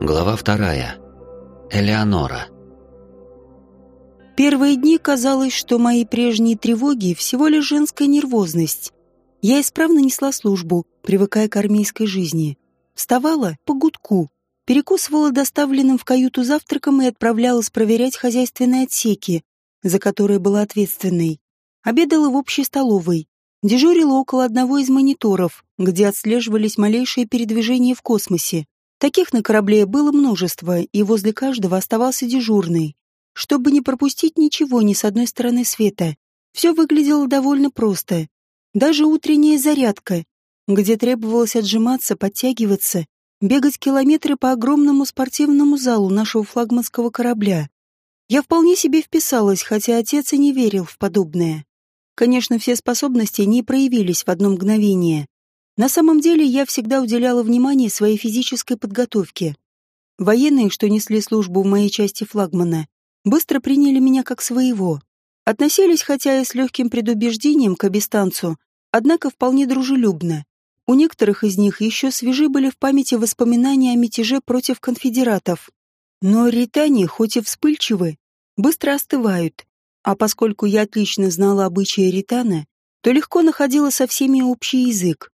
Глава вторая. Элеонора. Первые дни казалось, что мои прежние тревоги всего лишь женская нервозность. Я исправно несла службу, привыкая к армейской жизни. Вставала по гудку, перекусывала доставленным в каюту завтраком и отправлялась проверять хозяйственные отсеки, за которые была ответственной. Обедала в общей столовой, дежурила около одного из мониторов, где отслеживались малейшие передвижения в космосе. Таких на корабле было множество, и возле каждого оставался дежурный чтобы не пропустить ничего ни с одной стороны света. Все выглядело довольно просто. Даже утренняя зарядка, где требовалось отжиматься, подтягиваться, бегать километры по огромному спортивному залу нашего флагманского корабля. Я вполне себе вписалась, хотя отец и не верил в подобное. Конечно, все способности не проявились в одно мгновение. На самом деле я всегда уделяла внимание своей физической подготовке. Военные, что несли службу в моей части флагмана, быстро приняли меня как своего. Относились, хотя и с легким предубеждением к обестанцу, однако вполне дружелюбно. У некоторых из них еще свежи были в памяти воспоминания о мятеже против конфедератов. Но ритане, хоть и вспыльчивы, быстро остывают. А поскольку я отлично знала обычаи ритана, то легко находила со всеми общий язык.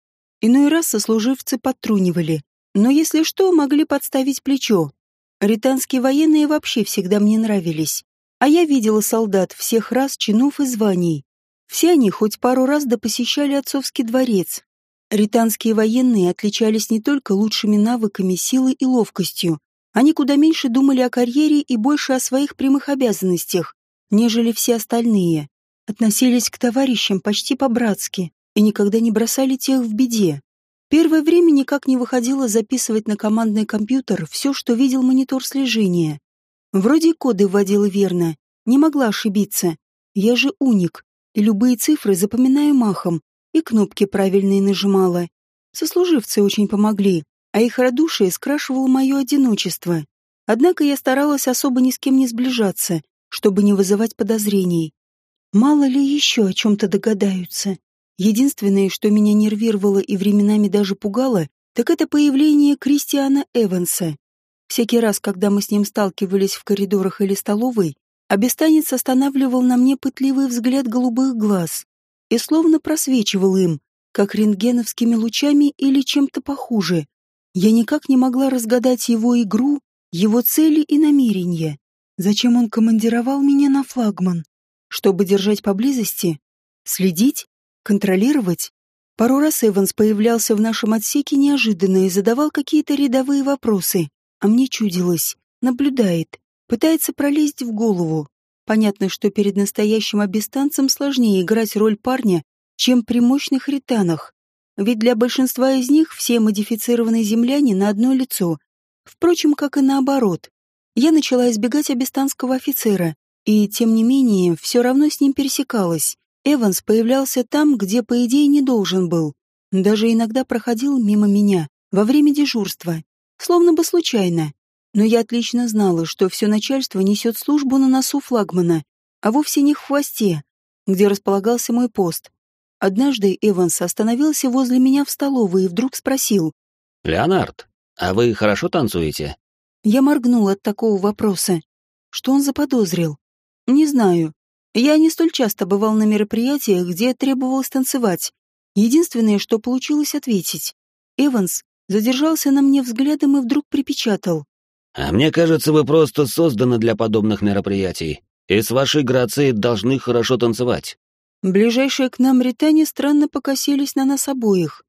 Иной раз сослуживцы подтрунивали, но если что, могли подставить плечо. Ританские военные вообще всегда мне нравились. А я видела солдат всех рас, чинов и званий. Все они хоть пару раз да посещали отцовский дворец. Ританские военные отличались не только лучшими навыками, силой и ловкостью. Они куда меньше думали о карьере и больше о своих прямых обязанностях, нежели все остальные. Относились к товарищам почти по-братски и никогда не бросали тех в беде. Первое время никак не выходило записывать на командный компьютер все, что видел монитор слежения. Вроде коды вводила верно, не могла ошибиться. Я же уник, и любые цифры запоминаю махом, и кнопки правильные нажимала. Сослуживцы очень помогли, а их радушие скрашивало мое одиночество. Однако я старалась особо ни с кем не сближаться, чтобы не вызывать подозрений. Мало ли еще о чем-то догадаются. Единственное, что меня нервировало и временами даже пугало, так это появление Кристиана Эванса. Всякий раз, когда мы с ним сталкивались в коридорах или столовой, обестанец останавливал на мне пытливый взгляд голубых глаз и словно просвечивал им, как рентгеновскими лучами или чем-то похуже. Я никак не могла разгадать его игру, его цели и намерения. Зачем он командировал меня на флагман? Чтобы держать поблизости? Следить? Контролировать? Пару раз Эванс появлялся в нашем отсеке неожиданно и задавал какие-то рядовые вопросы, а мне чудилось. Наблюдает, пытается пролезть в голову. Понятно, что перед настоящим обестанцем сложнее играть роль парня, чем при мощных ританах. Ведь для большинства из них все модифицированные земляне на одно лицо. Впрочем, как и наоборот. Я начала избегать абистанского офицера, и, тем не менее, все равно с ним пересекалась. Эванс появлялся там, где, по идее, не должен был. Даже иногда проходил мимо меня во время дежурства, словно бы случайно. Но я отлично знала, что все начальство несет службу на носу флагмана, а вовсе не в хвосте, где располагался мой пост. Однажды Эванс остановился возле меня в столовой и вдруг спросил. «Леонард, а вы хорошо танцуете?» Я моргнул от такого вопроса. Что он заподозрил? Не знаю. Я не столь часто бывал на мероприятиях, где требовалось танцевать. Единственное, что получилось ответить. Эванс задержался на мне взглядом и вдруг припечатал. «А мне кажется, вы просто созданы для подобных мероприятий, и с вашей грацией должны хорошо танцевать». Ближайшие к нам ритане странно покосились на нас обоих.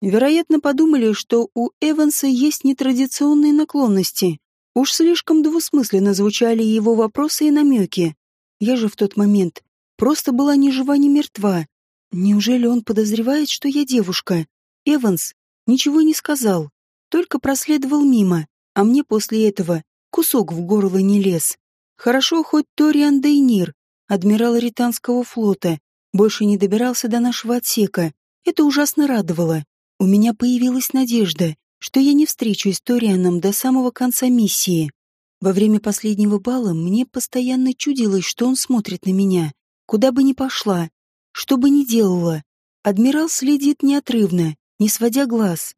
Вероятно, подумали, что у Эванса есть нетрадиционные наклонности. Уж слишком двусмысленно звучали его вопросы и намеки. Я же в тот момент просто была ни жива, ни мертва. Неужели он подозревает, что я девушка? Эванс ничего не сказал, только проследовал мимо, а мне после этого кусок в горло не лез. Хорошо, хоть Ториан Дейнир, адмирал Ританского флота, больше не добирался до нашего отсека. Это ужасно радовало. У меня появилась надежда, что я не встречусь с Торианом до самого конца миссии. Во время последнего бала мне постоянно чудилось, что он смотрит на меня. Куда бы ни пошла, что бы ни делала, адмирал следит неотрывно, не сводя глаз.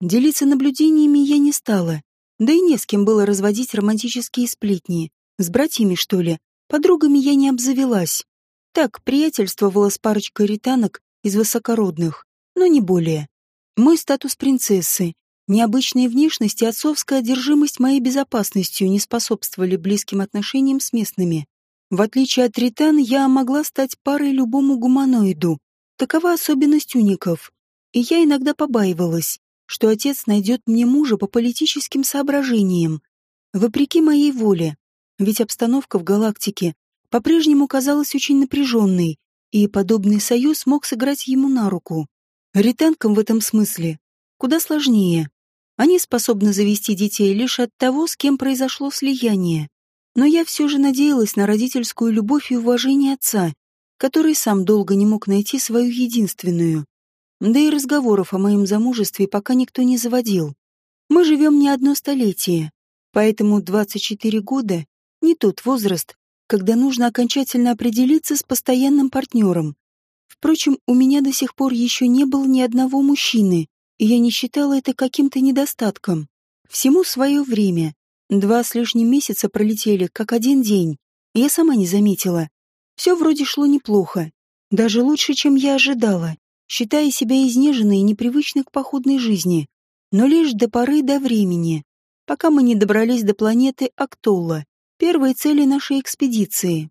Делиться наблюдениями я не стала. Да и не с кем было разводить романтические сплетни. С братьями, что ли? Подругами я не обзавелась. Так, приятельствовала с парочкой ританок из высокородных, но не более. Мой статус принцессы, необычная внешность и отцовская одержимость моей безопасностью не способствовали близким отношениям с местными. В отличие от ритан, я могла стать парой любому гуманоиду. Такова особенность уников. И я иногда побаивалась, что отец найдет мне мужа по политическим соображениям, вопреки моей воле, ведь обстановка в галактике по-прежнему казалась очень напряженной, и подобный союз мог сыграть ему на руку. Ританкам в этом смысле куда сложнее. Они способны завести детей лишь от того, с кем произошло слияние. Но я все же надеялась на родительскую любовь и уважение отца, который сам долго не мог найти свою единственную. Да и разговоров о моем замужестве пока никто не заводил. Мы живем не одно столетие, поэтому 24 года — не тот возраст, когда нужно окончательно определиться с постоянным партнером. Впрочем, у меня до сих пор еще не было ни одного мужчины, и я не считала это каким-то недостатком. Всему свое время. Два с лишним месяца пролетели, как один день. Я сама не заметила. Все вроде шло неплохо. Даже лучше, чем я ожидала, считая себя изнеженной и непривычной к походной жизни. Но лишь до поры до времени, пока мы не добрались до планеты Актолла, первой цели нашей экспедиции.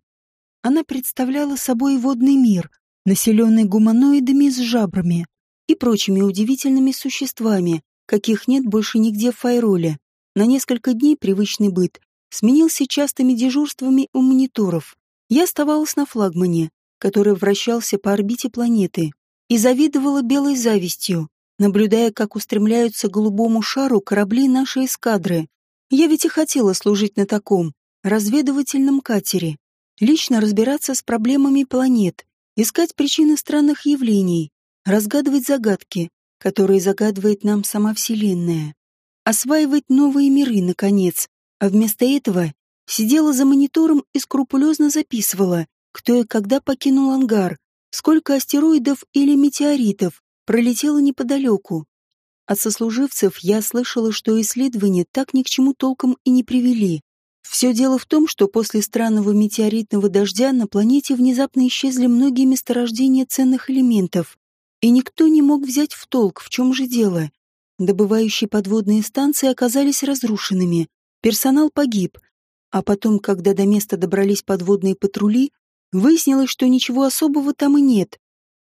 Она представляла собой водный мир, населенный гуманоидами с жабрами и прочими удивительными существами, каких нет больше нигде в Файроле. На несколько дней привычный быт сменился частыми дежурствами у мониторов. Я оставалась на флагмане, который вращался по орбите планеты, и завидовала белой завистью, наблюдая, как устремляются к голубому шару корабли нашей эскадры. Я ведь и хотела служить на таком, разведывательном катере, лично разбираться с проблемами планет, искать причины странных явлений, разгадывать загадки, которые загадывает нам сама Вселенная, осваивать новые миры, наконец, а вместо этого сидела за монитором и скрупулезно записывала, кто и когда покинул ангар, сколько астероидов или метеоритов пролетело неподалеку. От сослуживцев я слышала, что исследования так ни к чему толком и не привели. Все дело в том, что после странного метеоритного дождя на планете внезапно исчезли многие месторождения ценных элементов, и никто не мог взять в толк, в чем же дело. Добывающие подводные станции оказались разрушенными, персонал погиб, а потом, когда до места добрались подводные патрули, выяснилось, что ничего особого там и нет.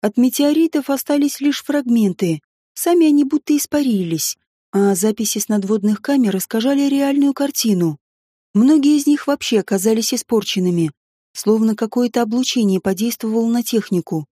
От метеоритов остались лишь фрагменты, сами они будто испарились, а записи с надводных камер искажали реальную картину. Многие из них вообще оказались испорченными, словно какое-то облучение подействовало на технику.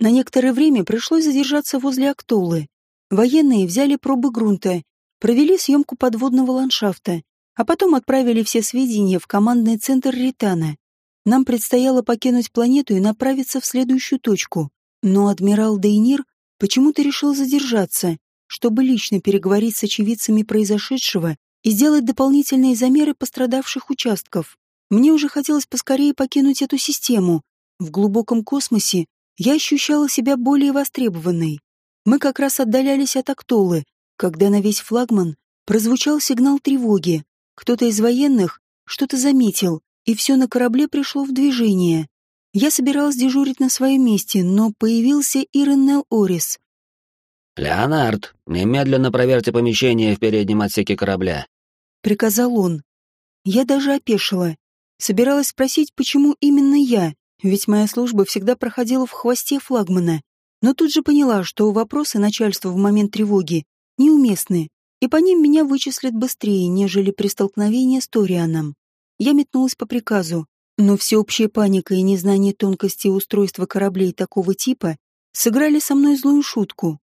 На некоторое время пришлось задержаться возле Актолы. Военные взяли пробы грунта, провели съемку подводного ландшафта, а потом отправили все сведения в командный центр Ритана. Нам предстояло покинуть планету и направиться в следующую точку. Но адмирал Дейнир почему-то решил задержаться, чтобы лично переговорить с очевидцами произошедшего и сделать дополнительные замеры пострадавших участков. Мне уже хотелось поскорее покинуть эту систему. В глубоком космосе я ощущала себя более востребованной. Мы как раз отдалялись от Актолы, когда на весь флагман прозвучал сигнал тревоги. Кто-то из военных что-то заметил, и все на корабле пришло в движение. Я собиралась дежурить на своем месте, но появился Иренел Орис. «Леонард, немедленно проверьте помещение в переднем отсеке корабля», — приказал он. Я даже опешила. Собиралась спросить, почему именно я, ведь моя служба всегда проходила в хвосте флагмана. Но тут же поняла, что вопросы начальства в момент тревоги неуместны, и по ним меня вычислят быстрее, нежели при столкновении с Торианом. Я метнулась по приказу, но всеобщая паника и незнание тонкости устройства кораблей такого типа сыграли со мной злую шутку.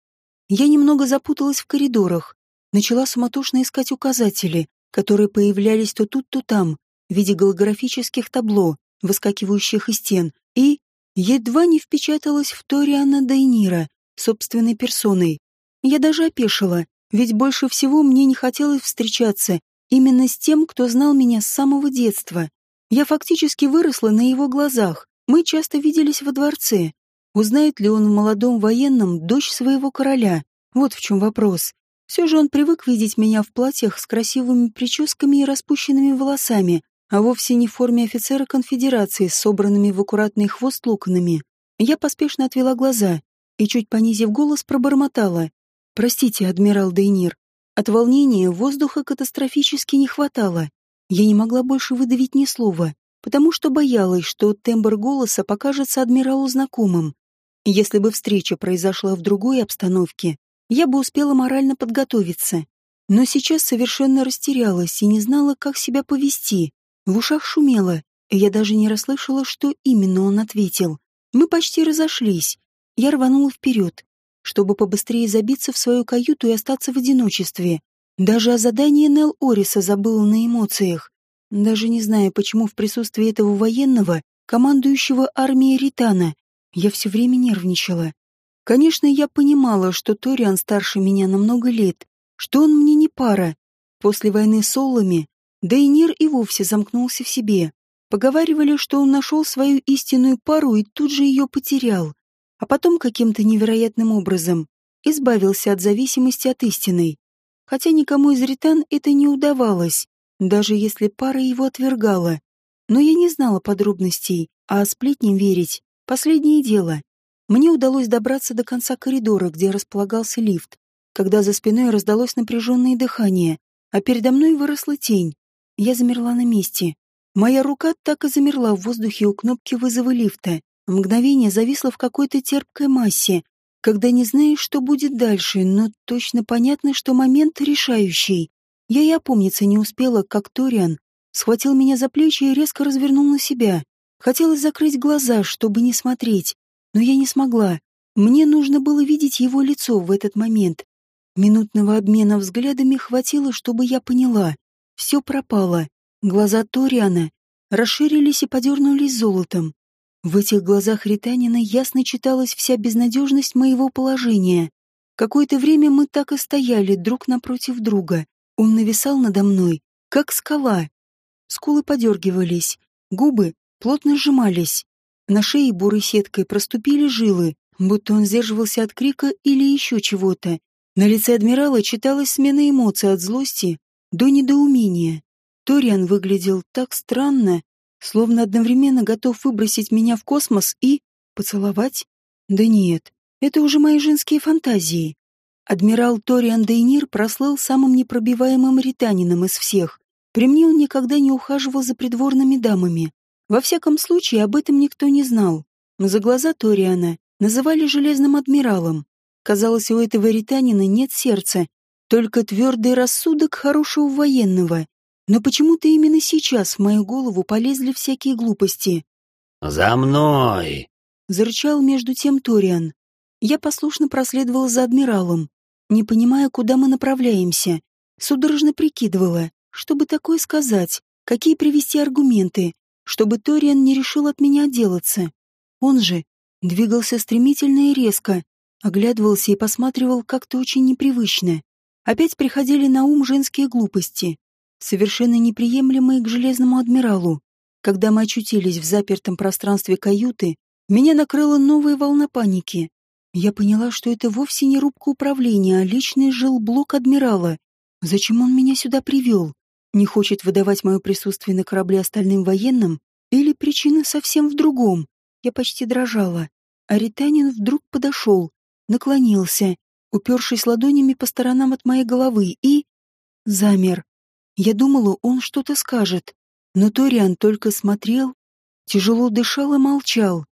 Я немного запуталась в коридорах, начала суматошно искать указатели, которые появлялись то тут, то там, в виде голографических табло, выскакивающих из стен, и едва не впечаталась в Ториана Дейнира собственной персоной. Я даже опешила, ведь больше всего мне не хотелось встречаться именно с тем, кто знал меня с самого детства. Я фактически выросла на его глазах, мы часто виделись во дворце, Узнает ли он в молодом военном дочь своего короля? Вот в чем вопрос. Все же он привык видеть меня в платьях с красивыми прическами и распущенными волосами, а вовсе не в форме офицера конфедерации с собранными в аккуратный хвост локонами. Я поспешно отвела глаза и, чуть понизив голос, пробормотала. «Простите, адмирал Дейнир, от волнения воздуха катастрофически не хватало. Я не могла больше выдавить ни слова, потому что боялась, что тембр голоса покажется адмиралу знакомым. Если бы встреча произошла в другой обстановке, я бы успела морально подготовиться. Но сейчас совершенно растерялась и не знала, как себя повести. В ушах шумело, я даже не расслышала, что именно он ответил. Мы почти разошлись. Я рванула вперед, чтобы побыстрее забиться в свою каюту и остаться в одиночестве. Даже о задании Нел Ориса забыла на эмоциях. Даже не знаю, почему в присутствии этого военного, командующего армией Ритана, я все время нервничала. Конечно, я понимала, что Ториан старше меня на много лет, что он мне не пара. После войны с Оллами Дейнир и вовсе замкнулся в себе. Поговаривали, что он нашел свою истинную пару и тут же ее потерял а потом каким-то невероятным образом избавился от зависимости от истины. Хотя никому из ритан это не удавалось, даже если пара его отвергала. Но я не знала подробностей, а сплетням верить — последнее дело. Мне удалось добраться до конца коридора, где располагался лифт, когда за спиной раздалось напряженное дыхание, а передо мной выросла тень. Я замерла на месте. Моя рука так и замерла в воздухе у кнопки вызова лифта, Мгновение зависло в какой-то терпкой массе, когда не знаешь, что будет дальше, но точно понятно, что момент решающий. Я и опомниться не успела, как Ториан схватил меня за плечи и резко развернул на себя. Хотелось закрыть глаза, чтобы не смотреть, но я не смогла. Мне нужно было видеть его лицо в этот момент. Минутного обмена взглядами хватило, чтобы я поняла. Все пропало. Глаза Ториана расширились и подернулись золотом. В этих глазах Ританина ясно читалась вся безнадежность моего положения. Какое-то время мы так и стояли друг напротив друга. Он нависал надо мной, как скала. Скулы подергивались, губы плотно сжимались. На шее бурой сеткой проступили жилы, будто он сдерживался от крика или еще чего-то. На лице адмирала читалась смена эмоций от злости до недоумения. Ториан выглядел так странно, словно одновременно готов выбросить меня в космос и... поцеловать? Да нет, это уже мои женские фантазии. Адмирал Ториан Дейнир прослыл самым непробиваемым ританином из всех. При мне он никогда не ухаживал за придворными дамами. Во всяком случае, об этом никто не знал. Но за глаза Ториана называли Железным Адмиралом. Казалось, у этого ританина нет сердца, только твердый рассудок хорошего военного. Но почему-то именно сейчас в мою голову полезли всякие глупости. «За мной!» — зарычал между тем Ториан. Я послушно проследовала за адмиралом, не понимая, куда мы направляемся. Судорожно прикидывала, чтобы такое сказать, какие привести аргументы, чтобы Ториан не решил от меня отделаться. Он же двигался стремительно и резко, оглядывался и посматривал как-то очень непривычно. Опять приходили на ум женские глупости совершенно неприемлемые к Железному Адмиралу. Когда мы очутились в запертом пространстве каюты, меня накрыла новая волна паники. Я поняла, что это вовсе не рубка управления, а личный жилблок Адмирала. Зачем он меня сюда привел? Не хочет выдавать мое присутствие на корабле остальным военным? Или причина совсем в другом? Я почти дрожала. А Ританин вдруг подошел, наклонился, упершись ладонями по сторонам от моей головы, и... замер. Я думала, он что-то скажет, но Ториан только смотрел, тяжело дышал и молчал.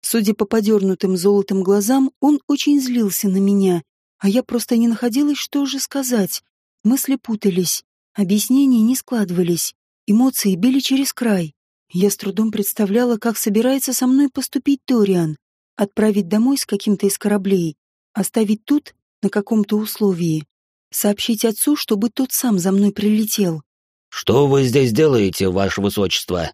Судя по подернутым золотым глазам, он очень злился на меня, а я просто не находилась, что же сказать. Мысли путались, объяснения не складывались, эмоции били через край. Я с трудом представляла, как собирается со мной поступить Ториан, отправить домой с каким-то из кораблей, оставить тут на каком-то условии сообщить отцу, чтобы тот сам за мной прилетел. «Что вы здесь делаете, ваше высочество?»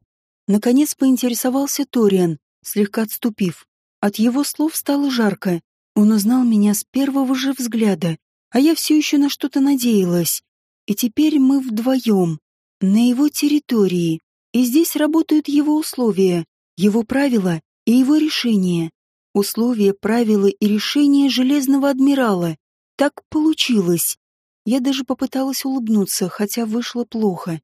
Наконец поинтересовался Ториан, слегка отступив. От его слов стало жарко. Он узнал меня с первого же взгляда, а я все еще на что-то надеялась. И теперь мы вдвоем, на его территории, и здесь работают его условия, его правила и его решения. Условия, правила и решения Железного Адмирала. Так получилось. Я даже попыталась улыбнуться, хотя вышло плохо.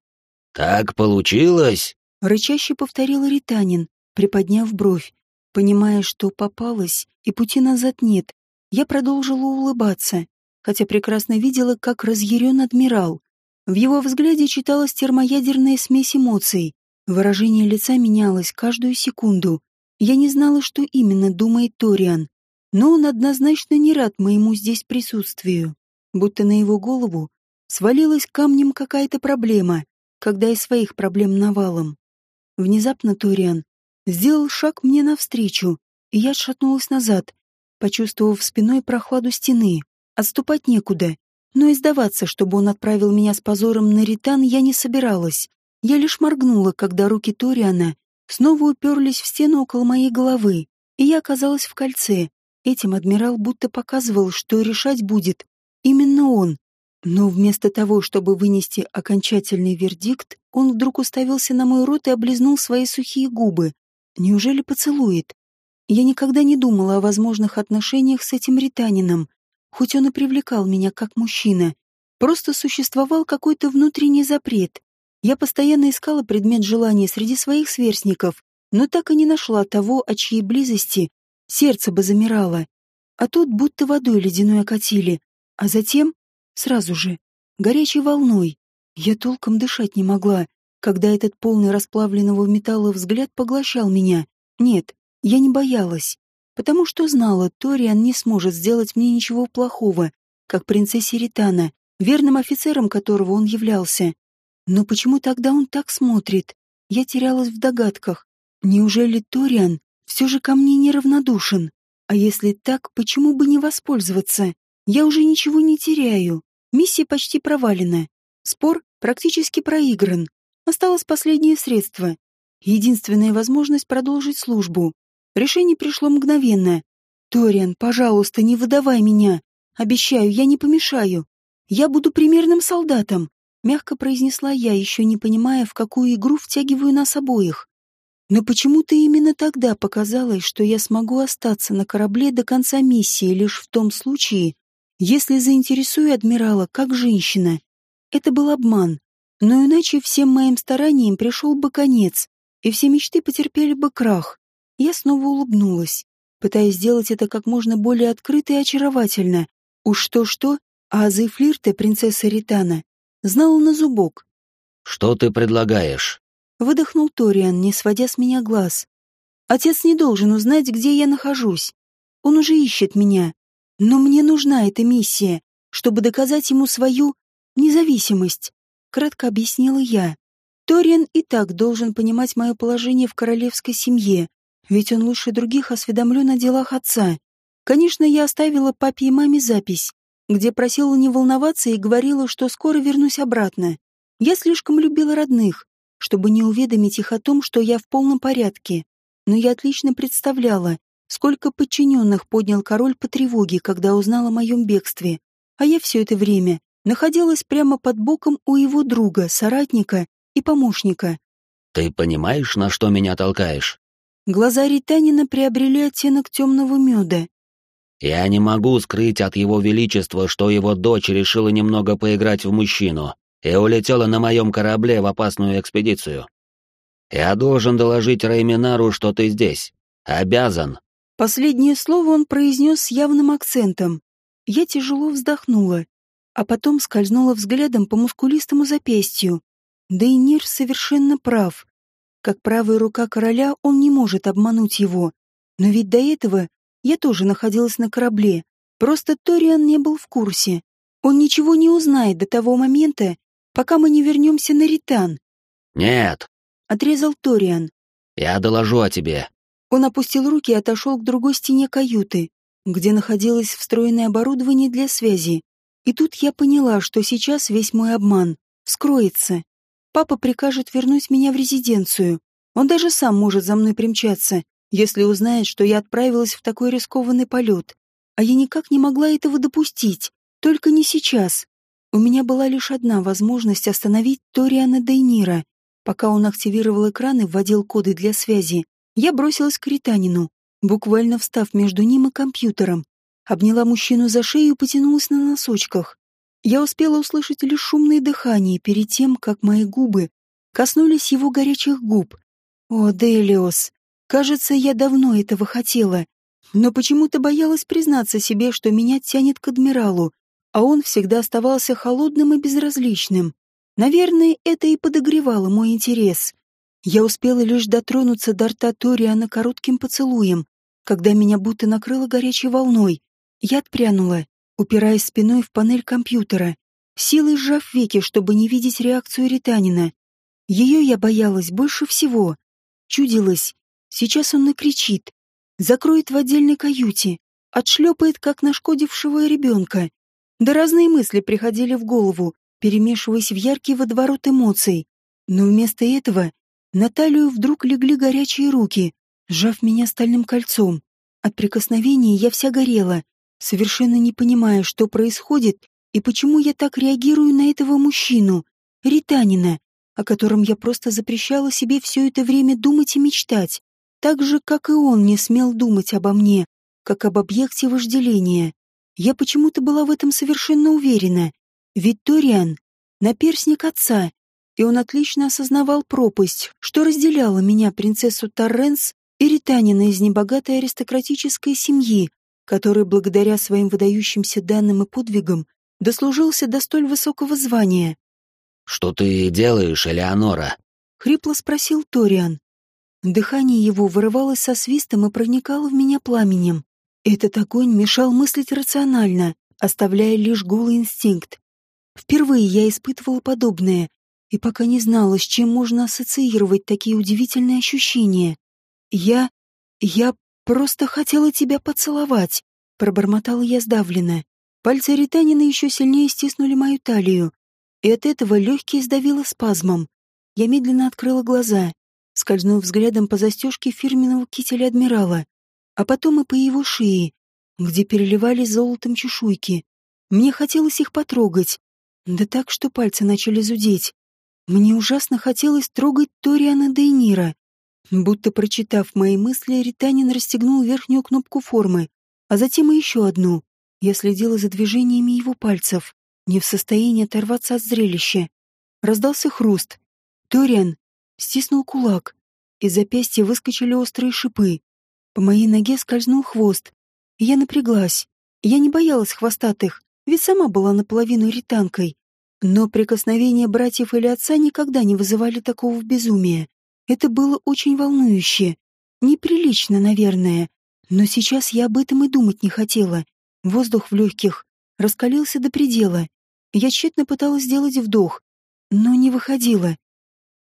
«Так получилось?» — рычаще повторил Ританин, приподняв бровь. Понимая, что попалась, и пути назад нет, я продолжила улыбаться, хотя прекрасно видела, как разъярен адмирал. В его взгляде читалась термоядерная смесь эмоций. Выражение лица менялось каждую секунду. Я не знала, что именно думает Ториан, но он однозначно не рад моему здесь присутствию. Будто на его голову свалилась камнем какая-то проблема, когда и своих проблем навалом. Внезапно Ториан сделал шаг мне навстречу, и я отшатнулась назад, почувствовав спиной прохладу стены. Отступать некуда, но и сдаваться, чтобы он отправил меня с позором на ритан, я не собиралась. Я лишь моргнула, когда руки Ториана снова уперлись в стену около моей головы, и я оказалась в кольце. Этим адмирал будто показывал, что решать будет именно он. Но вместо того, чтобы вынести окончательный вердикт, он вдруг уставился на мой рот и облизнул свои сухие губы. Неужели поцелует? Я никогда не думала о возможных отношениях с этим ританином, хоть он и привлекал меня как мужчина. Просто существовал какой-то внутренний запрет. Я постоянно искала предмет желания среди своих сверстников, но так и не нашла того, от чьей близости сердце бы замирало. А тут будто водой ледяной окатили, а затем, сразу же, горячей волной. Я толком дышать не могла, когда этот полный расплавленного металла взгляд поглощал меня. Нет, я не боялась, потому что знала, Ториан не сможет сделать мне ничего плохого, как принцессе Ритана, верным офицером которого он являлся. Но почему тогда он так смотрит? Я терялась в догадках. Неужели Ториан все же ко мне неравнодушен? А если так, почему бы не воспользоваться? Я уже ничего не теряю. Миссия почти провалена. Спор практически проигран. Осталось последнее средство. Единственная возможность продолжить службу. Решение пришло мгновенно. «Ториан, пожалуйста, не выдавай меня. Обещаю, я не помешаю. Я буду примерным солдатом», — мягко произнесла я, еще не понимая, в какую игру втягиваю нас обоих. Но почему-то именно тогда показалось, что я смогу остаться на корабле до конца миссии лишь в том случае, если заинтересую адмирала как женщина. Это был обман. Но иначе всем моим стараниям пришел бы конец, и все мечты потерпели бы крах. Я снова улыбнулась, пытаясь сделать это как можно более открыто и очаровательно. Уж что-что, а азы флирта принцесса Ритана знала на зубок. «Что ты предлагаешь?» Выдохнул Ториан, не сводя с меня глаз. «Отец не должен узнать, где я нахожусь. Он уже ищет меня. Но мне нужна эта миссия, чтобы доказать ему свою независимость кратко объяснила я. Ториан и так должен понимать мое положение в королевской семье, ведь он лучше других осведомлен о делах отца. Конечно, я оставила папе и маме запись, где просила не волноваться и говорила, что скоро вернусь обратно. Я слишком любила родных, чтобы не уведомить их о том, что я в полном порядке. Но я отлично представляла, сколько подчиненных поднял король по тревоге, когда узнал о моем бегстве. А я все это время находилась прямо под боком у его друга, соратника и помощника. «Ты понимаешь, на что меня толкаешь?» Глаза Ританина приобрели оттенок темного меда. «Я не могу скрыть от его величества, что его дочь решила немного поиграть в мужчину и улетела на моем корабле в опасную экспедицию. Я должен доложить Рейминару, что ты здесь. Обязан». Последнее слово он произнес с явным акцентом. Я тяжело вздохнула а потом скользнула взглядом по мускулистому запястью. Да совершенно прав. Как правая рука короля, он не может обмануть его. Но ведь до этого я тоже находилась на корабле. Просто Ториан не был в курсе. Он ничего не узнает до того момента, пока мы не вернемся на Ритан. «Нет», — отрезал Ториан. «Я доложу о тебе». Он опустил руки и отошел к другой стене каюты, где находилось встроенное оборудование для связи. И тут я поняла, что сейчас весь мой обман вскроется. Папа прикажет вернуть меня в резиденцию. Он даже сам может за мной примчаться, если узнает, что я отправилась в такой рискованный полет. А я никак не могла этого допустить. Только не сейчас. У меня была лишь одна возможность остановить Ториана Дейнира. Пока он активировал экран и вводил коды для связи, я бросилась к Ританину, буквально встав между ним и компьютером обняла мужчину за шею и потянулась на носочках. Я успела услышать лишь шумное дыхание перед тем, как мои губы коснулись его горячих губ. О, Делиос, кажется, я давно этого хотела, но почему-то боялась признаться себе, что меня тянет к адмиралу, а он всегда оставался холодным и безразличным. Наверное, это и подогревало мой интерес. Я успела лишь дотронуться до рта Ториана коротким поцелуем, когда меня будто накрыло горячей волной. Я отпрянула, упираясь спиной в панель компьютера, силой сжав веки, чтобы не видеть реакцию Ританина. Ее я боялась больше всего. Чудилось, сейчас он накричит, закроет в отдельной каюте, отшлепает, как нашкодившего ребенка. Да разные мысли приходили в голову, перемешиваясь в яркий водоворот эмоций. Но вместо этого на талию вдруг легли горячие руки, сжав меня стальным кольцом. От прикосновения я вся горела, совершенно не понимая, что происходит и почему я так реагирую на этого мужчину, Ританина, о котором я просто запрещала себе все это время думать и мечтать, так же, как и он не смел думать обо мне, как об объекте вожделения. Я почему-то была в этом совершенно уверена. Ведь Ториан — наперсник отца, и он отлично осознавал пропасть, что разделяла меня, принцессу Торренс, и Ританина из небогатой аристократической семьи, который благодаря своим выдающимся данным и подвигам дослужился до столь высокого звания. «Что ты делаешь, Элеонора?» — хрипло спросил Ториан. Дыхание его вырывалось со свистом и проникало в меня пламенем. Этот огонь мешал мыслить рационально, оставляя лишь голый инстинкт. Впервые я испытывала подобное, и пока не знала, с чем можно ассоциировать такие удивительные ощущения. Я... я «Просто хотела тебя поцеловать», — пробормотала я сдавленно. Пальцы Ританина еще сильнее стиснули мою талию, и от этого легкие сдавило спазмом. Я медленно открыла глаза, скользнув взглядом по застежке фирменного кителя адмирала, а потом и по его шее, где переливались золотом чешуйки. Мне хотелось их потрогать, да так, что пальцы начали зудеть. Мне ужасно хотелось трогать Ториана Дейнира, Будто прочитав мои мысли, Ританин расстегнул верхнюю кнопку формы, а затем и еще одну. Я следила за движениями его пальцев, не в состоянии оторваться от зрелища. Раздался хруст. Ториан стиснул кулак. Из запястья выскочили острые шипы. По моей ноге скользнул хвост. Я напряглась. Я не боялась хвостатых, ведь сама была наполовину ританкой. Но прикосновения братьев или отца никогда не вызывали такого безумия. Это было очень волнующе. Неприлично, наверное. Но сейчас я об этом и думать не хотела. Воздух в легких раскалился до предела. Я тщетно пыталась сделать вдох, но не выходила.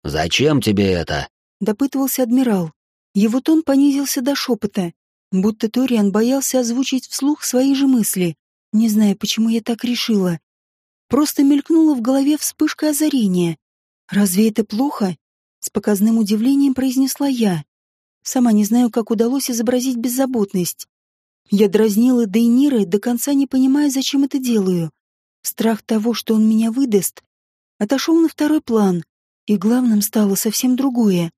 «Зачем тебе это?» — допытывался адмирал. Его тон понизился до шепота, будто Ториан боялся озвучить вслух свои же мысли. Не знаю, почему я так решила. Просто мелькнула в голове вспышка озарения. Разве это плохо? С показным удивлением произнесла я. Сама не знаю, как удалось изобразить беззаботность. Я дразнила Дейнира, до конца не понимая, зачем это делаю. Страх того, что он меня выдаст, отошел на второй план, и главным стало совсем другое.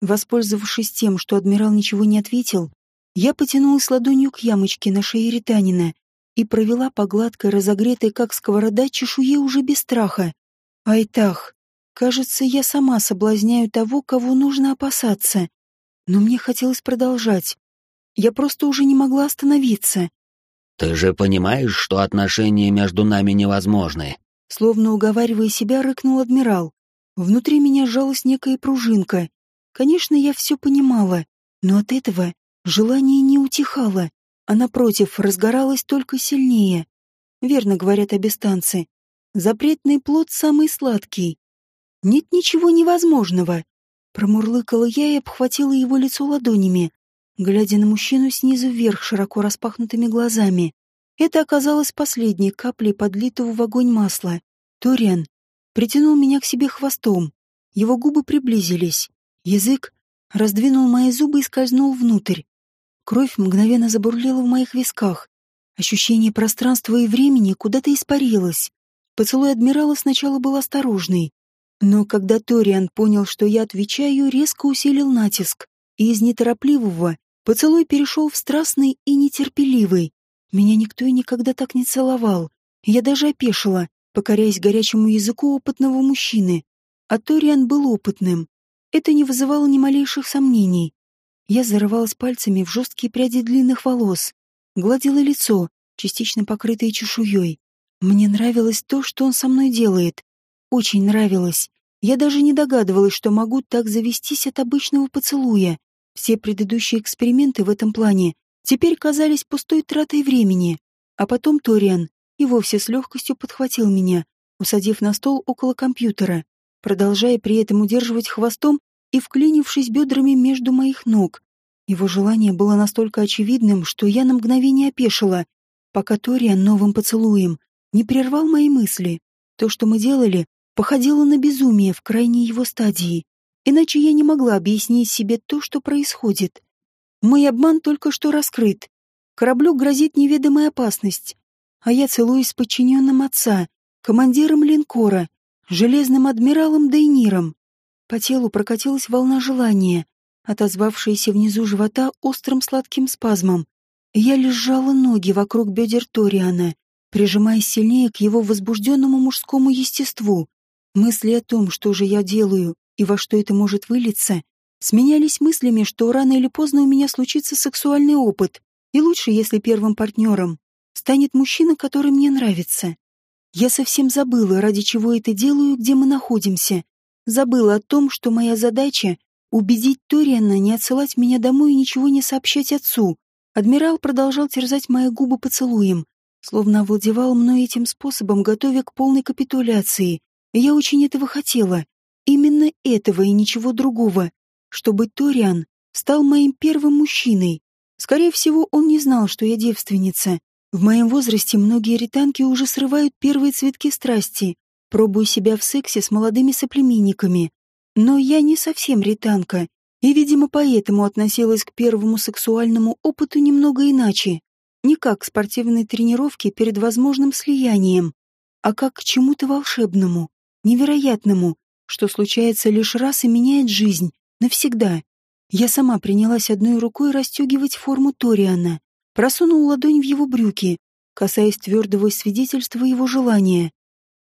Воспользовавшись тем, что адмирал ничего не ответил, я потянулась ладонью к ямочке на шее Ританина и провела по гладкой, разогретой, как сковорода, чешуе уже без страха. Айтах, Кажется, я сама соблазняю того, кого нужно опасаться. Но мне хотелось продолжать. Я просто уже не могла остановиться. «Ты же понимаешь, что отношения между нами невозможны?» Словно уговаривая себя, рыкнул адмирал. Внутри меня сжалась некая пружинка. Конечно, я все понимала, но от этого желание не утихало, а напротив, разгоралось только сильнее. Верно говорят обестанцы. Запретный плод самый сладкий. Нет ничего невозможного. Промурлыкала я и обхватила его лицо ладонями, глядя на мужчину снизу вверх широко распахнутыми глазами. Это оказалось последней каплей подлитого в огонь масла. Ториан притянул меня к себе хвостом. Его губы приблизились. Язык раздвинул мои зубы и скользнул внутрь. Кровь мгновенно забурлила в моих висках. Ощущение пространства и времени куда-то испарилось. Поцелуй адмирала сначала был осторожный, но когда Ториан понял, что я отвечаю, резко усилил натиск, и из неторопливого поцелуй перешел в страстный и нетерпеливый. Меня никто и никогда так не целовал. Я даже опешила, покоряясь горячему языку опытного мужчины. А Ториан был опытным. Это не вызывало ни малейших сомнений. Я зарывалась пальцами в жесткие пряди длинных волос, гладила лицо, частично покрытое чешуей. Мне нравилось то, что он со мной делает. Очень нравилось. Я даже не догадывалась, что могу так завестись от обычного поцелуя. Все предыдущие эксперименты в этом плане теперь казались пустой тратой времени. А потом Ториан и вовсе с легкостью подхватил меня, усадив на стол около компьютера, продолжая при этом удерживать хвостом и вклинившись бедрами между моих ног. Его желание было настолько очевидным, что я на мгновение опешила, пока Ториан новым поцелуем не прервал мои мысли. То, что мы делали, походило на безумие в крайней его стадии. Иначе я не могла объяснить себе то, что происходит. Мой обман только что раскрыт. Кораблю грозит неведомая опасность. А я целуюсь с подчиненным отца, командиром линкора, железным адмиралом Дейниром. По телу прокатилась волна желания, отозвавшаяся внизу живота острым сладким спазмом. Я лежала ноги вокруг бедер Ториана, прижимаясь сильнее к его возбужденному мужскому естеству. Мысли о том, что же я делаю и во что это может вылиться, сменялись мыслями, что рано или поздно у меня случится сексуальный опыт, и лучше, если первым партнером станет мужчина, который мне нравится. Я совсем забыла, ради чего это делаю, где мы находимся. Забыла о том, что моя задача — убедить Ториана не отсылать меня домой и ничего не сообщать отцу. Адмирал продолжал терзать мои губы поцелуем, словно овладевал мной этим способом, готовя к полной капитуляции. Я очень этого хотела. Именно этого и ничего другого. Чтобы Ториан стал моим первым мужчиной. Скорее всего, он не знал, что я девственница. В моем возрасте многие ританки уже срывают первые цветки страсти, пробуя себя в сексе с молодыми соплеменниками. Но я не совсем ританка, и, видимо, поэтому относилась к первому сексуальному опыту немного иначе. Не как к спортивной тренировке перед возможным слиянием, а как к чему-то волшебному, невероятному, что случается лишь раз и меняет жизнь, навсегда. Я сама принялась одной рукой расстегивать форму Ториана, просунул ладонь в его брюки, касаясь твердого свидетельства его желания.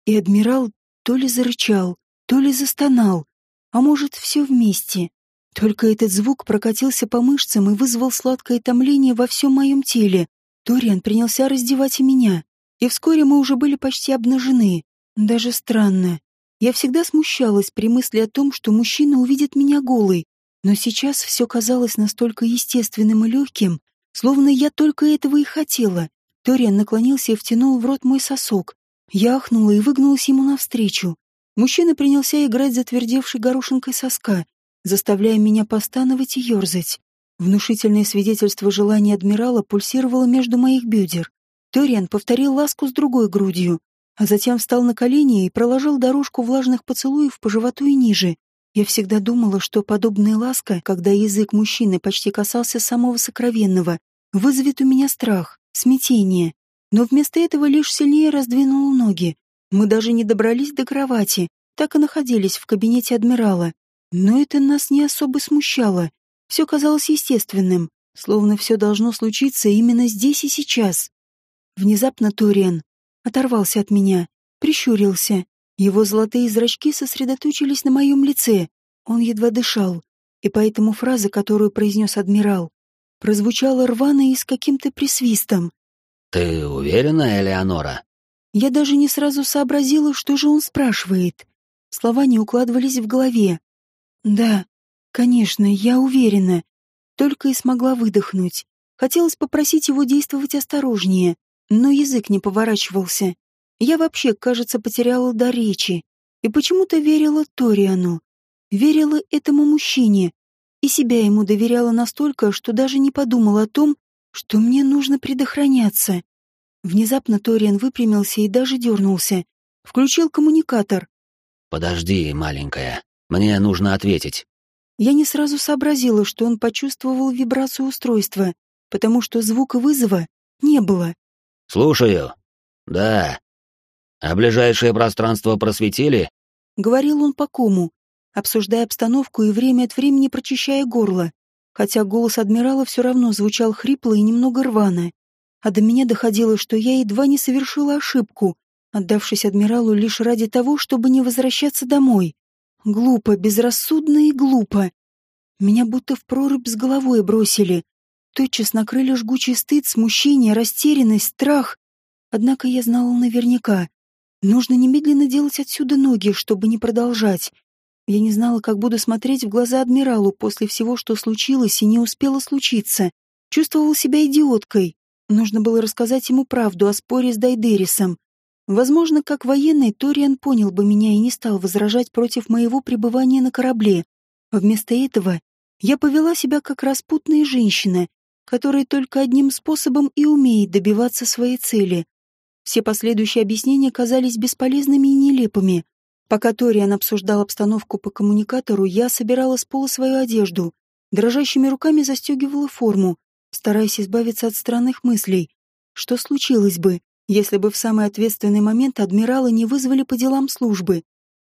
И адмирал то ли зарычал, то ли застонал, а может, все вместе. Только этот звук прокатился по мышцам и вызвал сладкое томление во всем моем теле. Ториан принялся раздевать и меня, и вскоре мы уже были почти обнажены. Даже странно. Я всегда смущалась при мысли о том, что мужчина увидит меня голой, но сейчас все казалось настолько естественным и легким, словно я только этого и хотела. Ториан наклонился и втянул в рот мой сосок. Я ахнула и выгнулась ему навстречу. Мужчина принялся играть затвердевшей горошинкой соска, заставляя меня постановать и ерзать. Внушительное свидетельство желания адмирала пульсировало между моих бедер. Ториан повторил ласку с другой грудью, а затем встал на колени и проложил дорожку влажных поцелуев по животу и ниже. Я всегда думала, что подобная ласка, когда язык мужчины почти касался самого сокровенного, вызовет у меня страх, смятение. Но вместо этого лишь сильнее раздвинул ноги. Мы даже не добрались до кровати, так и находились в кабинете адмирала. Но это нас не особо смущало. Все казалось естественным, словно все должно случиться именно здесь и сейчас. Внезапно Ториан оторвался от меня, прищурился. Его золотые зрачки сосредоточились на моем лице. Он едва дышал, и поэтому фраза, которую произнес адмирал, прозвучала рвано и с каким-то присвистом. «Ты уверена, Элеонора?» Я даже не сразу сообразила, что же он спрашивает. Слова не укладывались в голове. «Да, конечно, я уверена». Только и смогла выдохнуть. Хотелось попросить его действовать осторожнее, но язык не поворачивался. Я вообще, кажется, потеряла до речи и почему-то верила Ториану. Верила этому мужчине и себя ему доверяла настолько, что даже не подумала о том, что мне нужно предохраняться. Внезапно Ториан выпрямился и даже дернулся. Включил коммуникатор. «Подожди, маленькая, мне нужно ответить». Я не сразу сообразила, что он почувствовал вибрацию устройства, потому что звука вызова не было. «Слушаю. Да. А ближайшее пространство просветили?» Говорил он по кому, обсуждая обстановку и время от времени прочищая горло, хотя голос адмирала все равно звучал хрипло и немного рвано. а до меня доходило, что я едва не совершила ошибку, отдавшись адмиралу лишь ради того, чтобы не возвращаться домой. Глупо, безрассудно и глупо. Меня будто в прорубь с головой бросили. Тотчас накрыли жгучий стыд, смущение, растерянность, страх. Однако я знала наверняка. Нужно немедленно делать отсюда ноги, чтобы не продолжать. Я не знала, как буду смотреть в глаза адмиралу после всего, что случилось и не успело случиться. Чувствовала себя идиоткой. Нужно было рассказать ему правду о споре с Дайдерисом. Возможно, как военный, Ториан понял бы меня и не стал возражать против моего пребывания на корабле. Вместо этого я повела себя как распутная женщина, которая только одним способом и умеет добиваться своей цели. Все последующие объяснения казались бесполезными и нелепыми. Пока Ториан обсуждал обстановку по коммуникатору, я собирала с пола свою одежду, дрожащими руками застегивала форму, стараясь избавиться от странных мыслей. Что случилось бы, если бы в самый ответственный момент адмирала не вызвали по делам службы?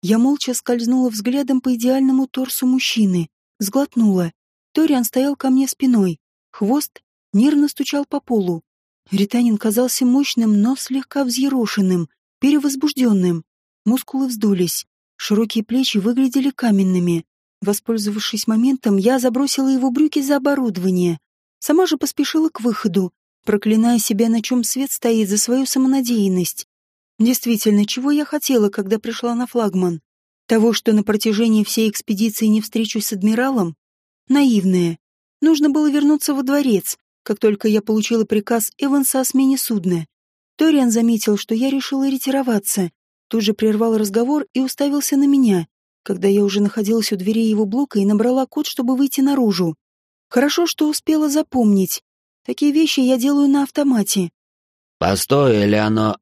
Я молча скользнула взглядом по идеальному торсу мужчины, сглотнула. Ториан стоял ко мне спиной, хвост нервно стучал по полу. Ританин казался мощным, но слегка взъерошенным, перевозбужденным. Мускулы вздулись, широкие плечи выглядели каменными. Воспользовавшись моментом, я забросила его брюки за оборудование. Сама же поспешила к выходу, проклиная себя, на чем свет стоит за свою самонадеянность. Действительно, чего я хотела, когда пришла на флагман? Того, что на протяжении всей экспедиции не встречусь с адмиралом? Наивная. Нужно было вернуться во дворец, как только я получила приказ Эванса о смене судна. Ториан заметил, что я решила ретироваться, тут же прервал разговор и уставился на меня, когда я уже находилась у двери его блока и набрала код, чтобы выйти наружу. Хорошо, что успела запомнить. Такие вещи я делаю на автомате. «Постой, Элеоно...»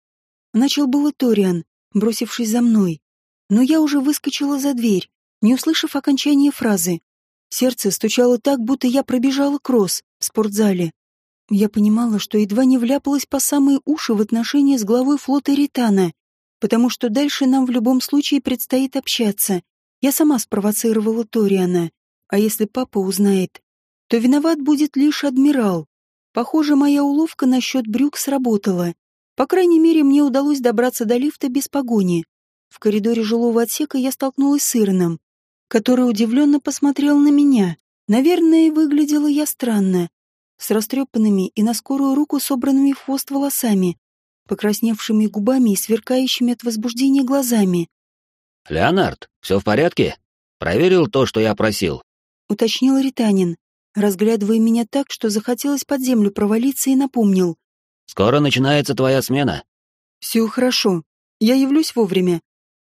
Начал было Ториан, бросившись за мной. Но я уже выскочила за дверь, не услышав окончания фразы. Сердце стучало так, будто я пробежала кросс в спортзале. Я понимала, что едва не вляпалась по самые уши в отношения с главой флота Ритана, потому что дальше нам в любом случае предстоит общаться. Я сама спровоцировала Ториана, а если папа узнает, то виноват будет лишь адмирал. Похоже, моя уловка насчет брюк сработала. По крайней мере, мне удалось добраться до лифта без погони. В коридоре жилого отсека я столкнулась с Ираном, который удивленно посмотрел на меня. Наверное, выглядела я странно, с растрепанными и на скорую руку собранными в хвост волосами, покрасневшими губами и сверкающими от возбуждения глазами. «Леонард, все в порядке? Проверил то, что я просил?» — уточнил Ританин, разглядывая меня так, что захотелось под землю провалиться и напомнил. «Скоро начинается твоя смена». «Все хорошо. Я явлюсь вовремя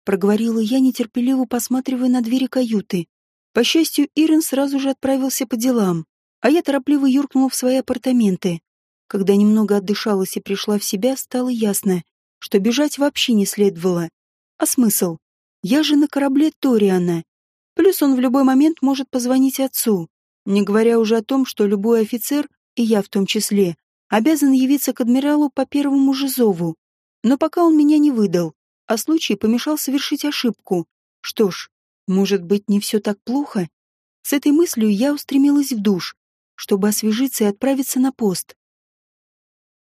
проговорила я, нетерпеливо посматривая на двери каюты. По счастью, Ирен сразу же отправился по делам, а я торопливо юркнула в свои апартаменты. Когда немного отдышалась и пришла в себя, стало ясно, что бежать вообще не следовало. А смысл? Я же на корабле Ториана. Плюс он в любой момент может позвонить отцу, не говоря уже о том, что любой офицер, и я в том числе, обязан явиться к адмиралу по первому же зову. Но пока он меня не выдал, а случай помешал совершить ошибку. Что ж, может быть, не все так плохо? С этой мыслью я устремилась в душ, чтобы освежиться и отправиться на пост.